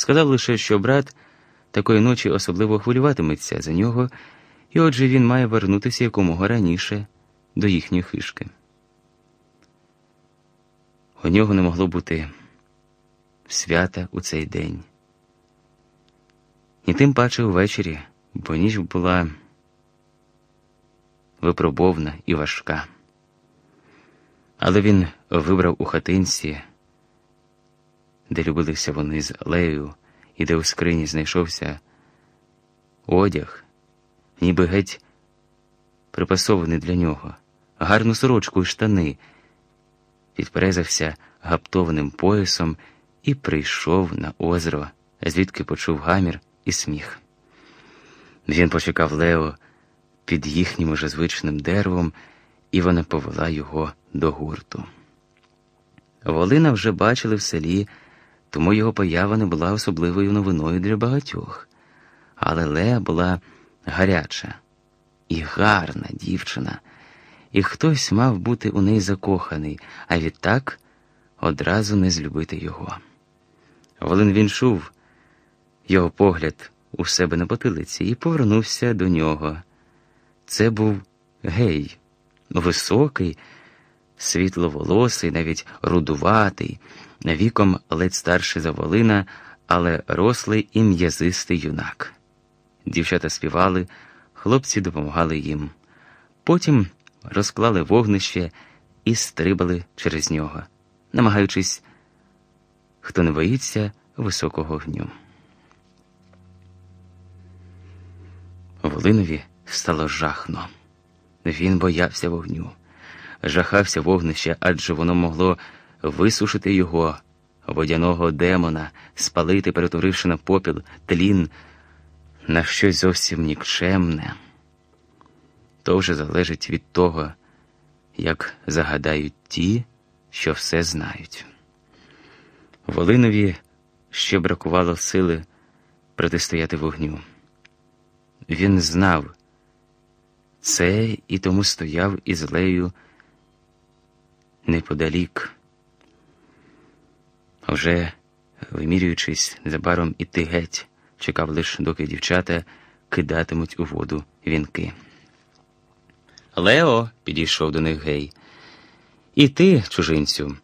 Сказав лише, що брат такої ночі особливо хвилюватиметься за нього, і отже він має вернутися якомога раніше до їхньої хишки. У нього не могло бути свята у цей день. І тим паче увечері, бо ніч була випробовна і важка. Але він вибрав у хатинці, де любилися вони з Лею, і де у скрині знайшовся одяг, ніби геть припасований для нього, гарну сорочку і штани, підперезався гаптованим поясом і прийшов на озеро, звідки почув гамір і сміх. Він почекав Лео під їхнім уже звичним деревом, і вона повела його до гурту. Волина вже бачили в селі, тому його поява не була особливою новиною для багатьох. Але Леа була гаряча і гарна дівчина, і хтось мав бути у неї закоханий, а відтак одразу не злюбити його. Волин віншув його погляд у себе на потилиці і повернувся до нього. Це був гей, високий, світловолосий, навіть рудуватий, віком ледь старший за Волина, але рослий і м'язистий юнак. Дівчата співали, хлопці допомагали їм. Потім розклали вогнище і стрибали через нього, намагаючись, хто не боїться високого огню. Волинові стало жахно. Він боявся вогню, жахався вогнища, адже воно могло висушити його, водяного демона, спалити, перетворивши на попіл тлін на щось зовсім нікчемне. То вже залежить від того, як загадають ті, що все знають. Волинові ще бракувало сили протистояти вогню. Він знав це і тому стояв із Лею неподалік. Вже вимірюючись незабаром іти геть, чекав лише, доки дівчата кидатимуть у воду вінки. Лео підійшов до них гей. І ти, чужинцю,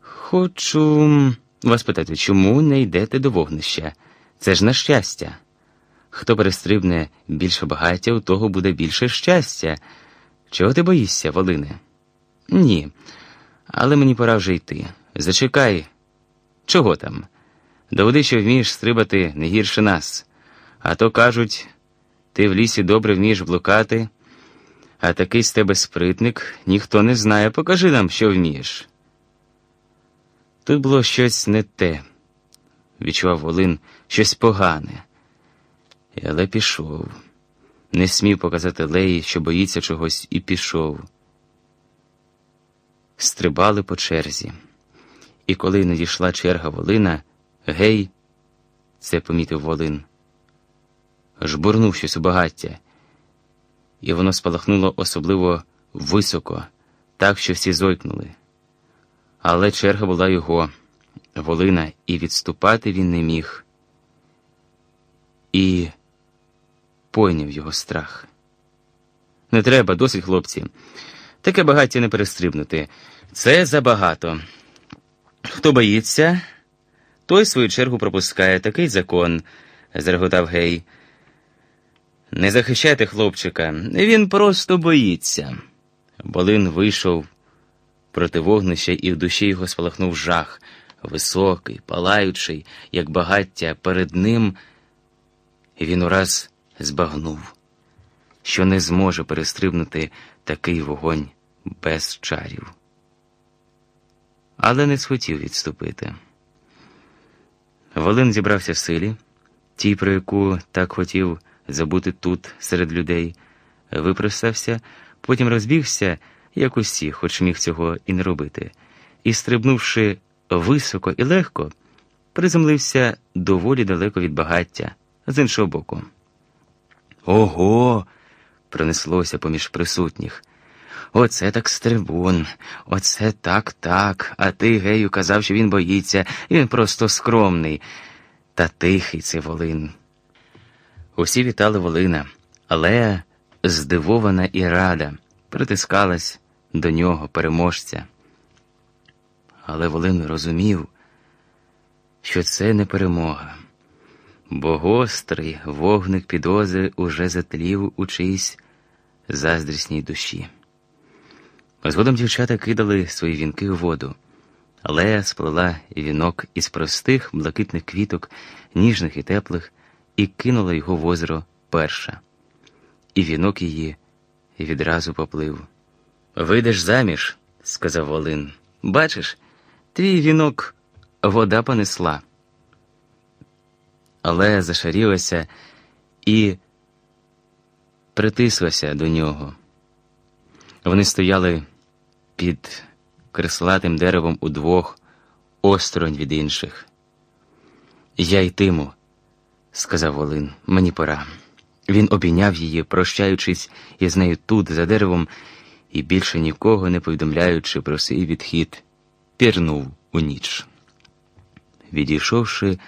хочу вас питати, чому не йдете до вогнища? Це ж на щастя. Хто перестрибне більше багаття, у того буде більше щастя. Чого ти боїшся, Волине? Ні, але мені пора вже йти. Зачекай, чого там? Доведи, що вмієш стрибати не гірше нас. А то кажуть, ти в лісі добре вмієш блукати, а такий з тебе спритник ніхто не знає. Покажи нам, що вмієш. Тут було щось не те, відчував Волин, щось погане. Але пішов. Не смів показати Леї, що боїться чогось, і пішов. Стрибали по черзі. І коли надійшла черга Волина, гей, це помітив Волин, жбурнув щось у багаття, і воно спалахнуло особливо високо, так що всі зойкнули. Але черга була його, Волина, і відступати він не міг. І пойняв його страх. Не треба, досить, хлопці. Таке багаття не перестрибнути. Це забагато. Хто боїться, той свою чергу пропускає такий закон, зареготав гей. Не захищайте хлопчика, він просто боїться. Болин вийшов проти вогнища, і в душі його спалахнув жах, високий, палаючий, як багаття перед ним, він ураз збагнув, що не зможе перестрибнути такий вогонь без чарів. Але не схотів відступити. Волин зібрався в силі, тій, про яку так хотів забути тут, серед людей, випростався, потім розбігся, як усі, хоч міг цього і не робити, і, стрибнувши високо і легко, приземлився доволі далеко від багаття, з іншого боку. Ого! Пронеслося поміж присутніх. Оце так стрибун, оце так, так. А ти, гею, казав, що він боїться, він просто скромний. Та тихий цей Волин. Усі вітали Волина, але здивована і рада, притискалась до нього, переможця. Але Волин розумів, що це не перемога, бо гострий вогник підозри уже затлів у чиїсь заздрісній душі. Згодом дівчата кидали свої вінки у воду. Лея сплела вінок із простих блакитних квіток, ніжних і теплих, і кинула його в озеро перша. І вінок її відразу поплив. Вийдеш заміж, сказав Волин. Бачиш, твій вінок вода понесла. Але зашарілася і притислася до нього. Вони стояли під креслатим деревом удвох, осторонь від інших. Я йтиму, сказав Волин, мені пора. Він обійняв її, прощаючись із нею тут, за деревом, і більше нікого не повідомляючи про свій відхід, пірнув у ніч. Відійшовши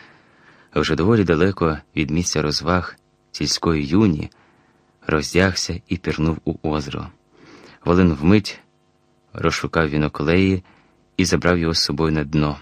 вже доволі далеко від місця розваг сільської юні, роздягся і пірнув у озеро. Волин вмить розшукав віноколеї і забрав його з собою на дно.